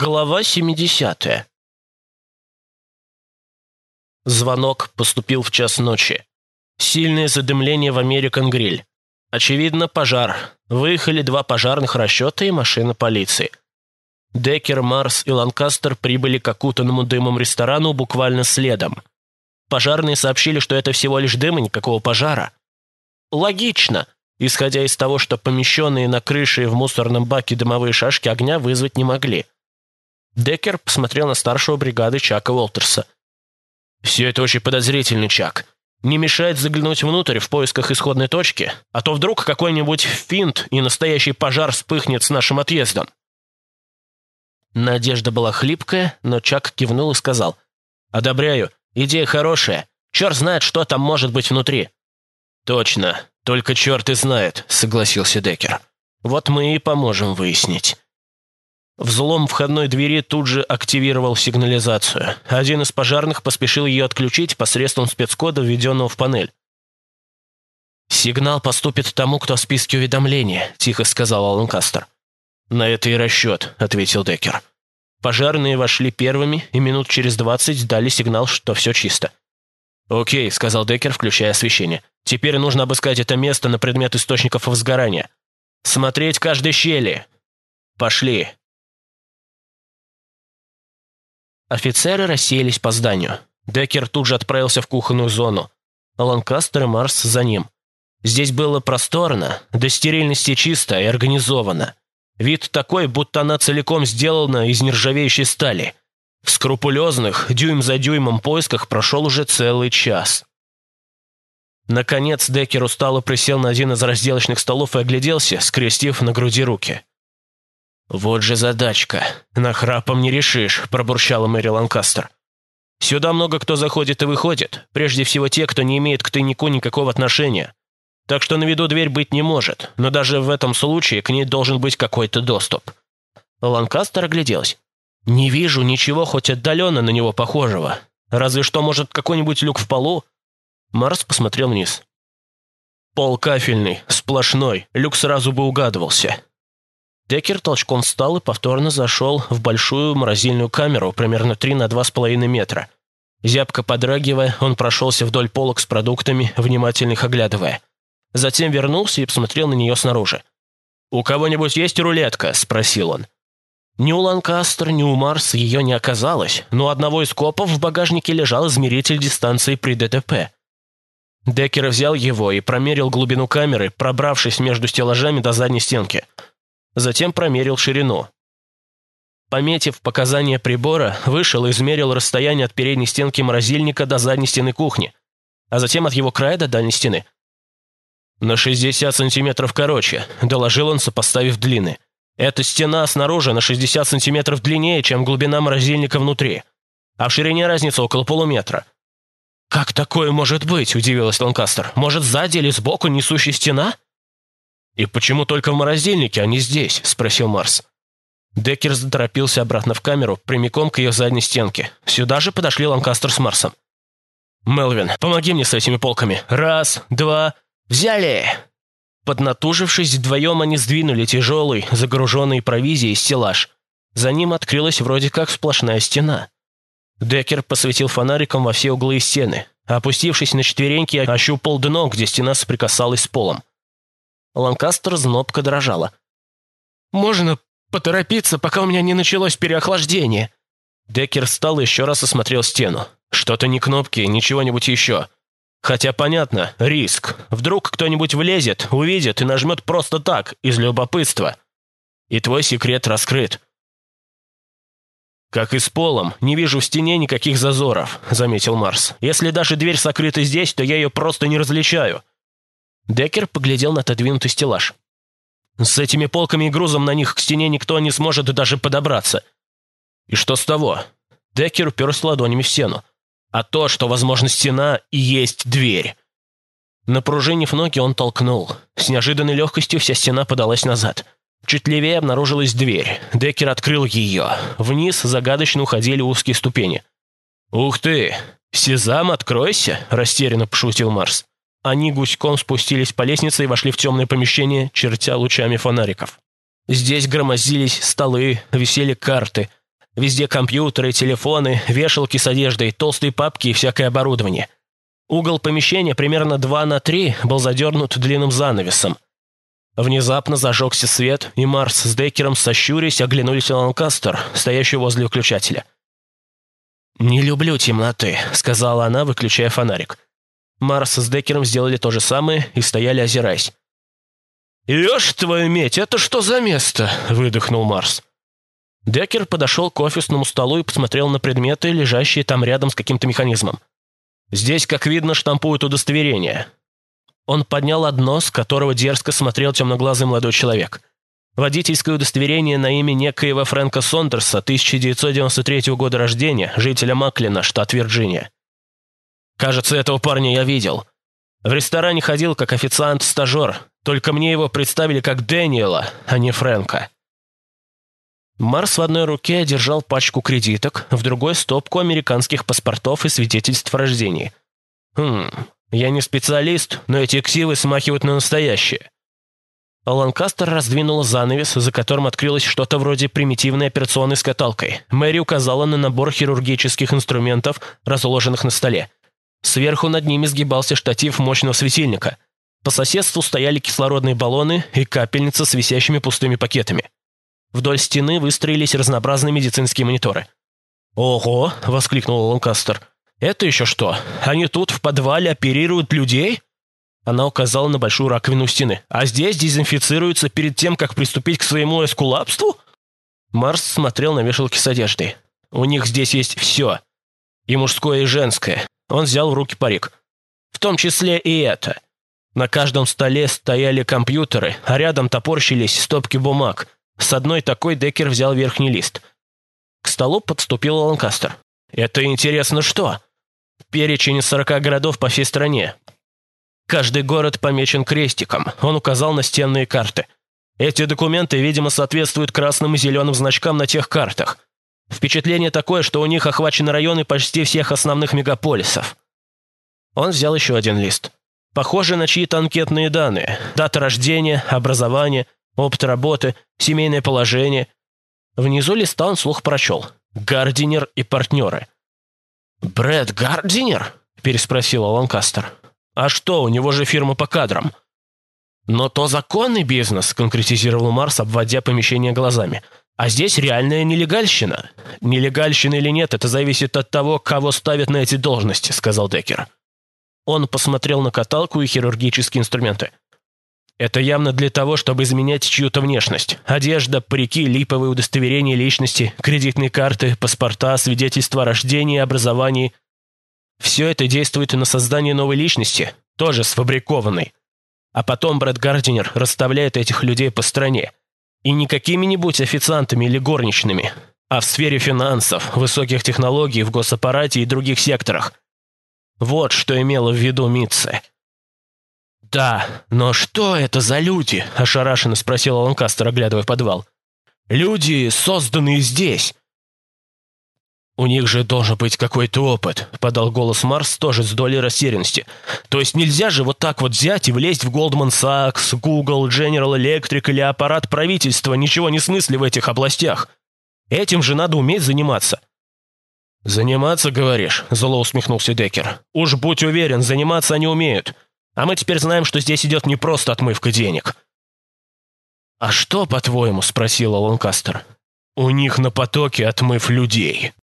Глава 70. Звонок поступил в час ночи. Сильное задымление в Американ Гриль. Очевидно, пожар. Выехали два пожарных расчета и машина полиции. Деккер, Марс и Ланкастер прибыли к окутанному дымом ресторану буквально следом. Пожарные сообщили, что это всего лишь дым и никакого пожара. Логично, исходя из того, что помещенные на крыше и в мусорном баке дымовые шашки огня вызвать не могли – Деккер посмотрел на старшего бригады Чака Уолтерса. «Все это очень подозрительно, Чак. Не мешает заглянуть внутрь в поисках исходной точки, а то вдруг какой-нибудь финт и настоящий пожар вспыхнет с нашим отъездом». Надежда была хлипкая, но Чак кивнул и сказал. «Одобряю. Идея хорошая. Черт знает, что там может быть внутри». «Точно. Только черт и знает», — согласился Деккер. «Вот мы и поможем выяснить». Взлом входной двери тут же активировал сигнализацию. Один из пожарных поспешил ее отключить посредством спецкода, введенного в панель. «Сигнал поступит тому, кто в списке уведомления», — тихо сказал Ланкастер. «На это и расчет», — ответил Деккер. Пожарные вошли первыми и минут через двадцать дали сигнал, что все чисто. «Окей», — сказал Деккер, включая освещение. «Теперь нужно обыскать это место на предмет источников возгорания. Смотреть каждой щели. Пошли». Офицеры рассеялись по зданию. Деккер тут же отправился в кухонную зону. Ланкастер и Марс за ним. Здесь было просторно, до стерильности чисто и организовано. Вид такой, будто она целиком сделана из нержавеющей стали. В скрупулезных, дюйм за дюймом поисках прошел уже целый час. Наконец Деккер устало присел на один из разделочных столов и огляделся, скрестив на груди руки. «Вот же задачка. Нахрапом не решишь», – пробурчала Мэри Ланкастер. «Сюда много кто заходит и выходит. Прежде всего те, кто не имеет к тайнику никакого отношения. Так что на виду дверь быть не может, но даже в этом случае к ней должен быть какой-то доступ». Ланкастер огляделась. «Не вижу ничего хоть отдаленно на него похожего. Разве что, может, какой-нибудь люк в полу?» Марс посмотрел вниз. «Пол кафельный, сплошной, люк сразу бы угадывался. Деккер толчком встал и повторно зашел в большую морозильную камеру, примерно 3 на 2,5 метра. Зябко подрагивая, он прошелся вдоль полок с продуктами, внимательно их оглядывая. Затем вернулся и посмотрел на нее снаружи. «У кого-нибудь есть рулетка?» – спросил он. Ни у Ланкастер, ни у Марс ее не оказалось, но у одного из копов в багажнике лежал измеритель дистанции при ДТП. Деккер взял его и промерил глубину камеры, пробравшись между стеллажами до задней стенки – затем промерил ширину. Пометив показания прибора, вышел и измерил расстояние от передней стенки морозильника до задней стены кухни, а затем от его края до дальней стены. «На 60 сантиметров короче», — доложил он, сопоставив длины. «Эта стена снаружи на 60 сантиметров длиннее, чем глубина морозильника внутри, а в ширине разница около полуметра». «Как такое может быть?» – удивилась Ланкастер. «Может, сзади или сбоку несущая стена?» «И почему только в морозильнике, а не здесь?» – спросил Марс. Деккер заторопился обратно в камеру, прямиком к ее задней стенке. Сюда же подошли Ланкастер с Марсом. «Мелвин, помоги мне с этими полками. Раз, два, взяли!» Поднатужившись, вдвоем они сдвинули тяжелый, загруженный провизией стеллаж. За ним открылась вроде как сплошная стена. Деккер посветил фонариком во все углы и стены. Опустившись на четвереньки, ощупал дно, где стена соприкасалась с полом. Ланкастер знобко дрожала. «Можно поторопиться, пока у меня не началось переохлаждение?» Деккер встал и еще раз осмотрел стену. «Что-то не кнопки, ничего-нибудь еще. Хотя понятно, риск. Вдруг кто-нибудь влезет, увидит и нажмет просто так, из любопытства. И твой секрет раскрыт». «Как и с полом, не вижу в стене никаких зазоров», — заметил Марс. «Если даже дверь сокрыта здесь, то я ее просто не различаю. Деккер поглядел на отодвинутый стеллаж. «С этими полками и грузом на них к стене никто не сможет даже подобраться». «И что с того?» Деккер уперся ладонями в стену. «А то, что, возможно, стена и есть дверь». Напружинив ноги, он толкнул. С неожиданной легкостью вся стена подалась назад. Чуть левее обнаружилась дверь. Деккер открыл ее. Вниз загадочно уходили узкие ступени. «Ух ты! Сезам, откройся!» – растерянно пошутил Марс. Они гуськом спустились по лестнице и вошли в темное помещение, чертя лучами фонариков. Здесь громозились столы, висели карты. Везде компьютеры, телефоны, вешалки с одеждой, толстые папки и всякое оборудование. Угол помещения примерно 2 на 3 был задернут длинным занавесом. Внезапно зажегся свет, и Марс с Деккером, сощурясь, оглянулись на Ланкастер, стоящий возле выключателя. «Не люблю темноты», — сказала она, выключая фонарик. Марс с Деккером сделали то же самое и стояли, озираясь. «Ешь твою медь, это что за место?» — выдохнул Марс. Деккер подошел к офисному столу и посмотрел на предметы, лежащие там рядом с каким-то механизмом. Здесь, как видно, штампуют удостоверение. Он поднял одно, с которого дерзко смотрел темноглазый молодой человек. Водительское удостоверение на имя некоего Фрэнка Сондерса, 1993 года рождения, жителя Маклина, штат Вирджиния. Кажется, этого парня я видел. В ресторане ходил как официант-стажер, только мне его представили как Дэниела, а не Фрэнка. Марс в одной руке держал пачку кредиток, в другой – стопку американских паспортов и свидетельств о рождении. Хм, я не специалист, но эти ксивы смахивают на настоящие. Ланкастер раздвинула занавес, за которым открылось что-то вроде примитивной операционной с каталкой. Мэри указала на набор хирургических инструментов, разложенных на столе. Сверху над ними сгибался штатив мощного светильника. По соседству стояли кислородные баллоны и капельница с висящими пустыми пакетами. Вдоль стены выстроились разнообразные медицинские мониторы. «Ого!» — воскликнул Ланкастер. «Это еще что? Они тут в подвале оперируют людей?» Она указала на большую раковину стены. «А здесь дезинфицируются перед тем, как приступить к своему эскулапству?» Марс смотрел на вешалки с одеждой. «У них здесь есть все. И мужское, и женское». Он взял в руки парик. «В том числе и это». На каждом столе стояли компьютеры, а рядом топорщились стопки бумаг – с одной такой Деккер взял верхний лист. К столу подступил Ланкастер. «Это интересно что?» «Перечень сорока городов по всей стране. Каждый город помечен крестиком. Он указал на стенные карты. Эти документы, видимо, соответствуют красным и зеленым значкам на тех картах. Впечатление такое, что у них охвачены районы почти всех основных мегаполисов». Он взял еще один лист. Похоже на чьи-то анкетные данные. Дата рождения, образование – опыт работы, семейное положение. Внизу листа он слух прочел. «Гардинер и партнеры». «Брэд Гардинер?» – переспросил Ланкастер. «А что, у него же фирма по кадрам». «Но то законный бизнес», – конкретизировал Марс, обводя помещение глазами. «А здесь реальная нелегальщина». «Нелегальщина или нет, это зависит от того, кого ставят на эти должности», – сказал Деккер. Он посмотрел на каталку и хирургические инструменты. Это явно для того, чтобы изменять чью-то внешность. Одежда, парики, липовые удостоверения личности, кредитные карты, паспорта, свидетельства о рождении образовании. Все это действует на создание новой личности, тоже сфабрикованной. А потом Брэд Гардинер расставляет этих людей по стране. И не какими-нибудь официантами или горничными, а в сфере финансов, высоких технологий, в госаппарате и других секторах. Вот что имела в виду Митце. «Да, но что это за люди?» – ошарашенно спросил Ланкастер, оглядывая подвал. «Люди, созданные здесь». «У них же должен быть какой-то опыт», – подал голос Марс тоже с долей растерянности. «То есть нельзя же вот так вот взять и влезть в Goldman Sachs, Google, General Electric или аппарат правительства, ничего не смысли в этих областях. Этим же надо уметь заниматься». «Заниматься, говоришь?» – зло усмехнулся Деккер. «Уж будь уверен, заниматься они умеют». А мы теперь знаем, что здесь идет не просто отмывка денег». «А что, по-твоему?» – спросила Ланкастер. «У них на потоке отмыв людей».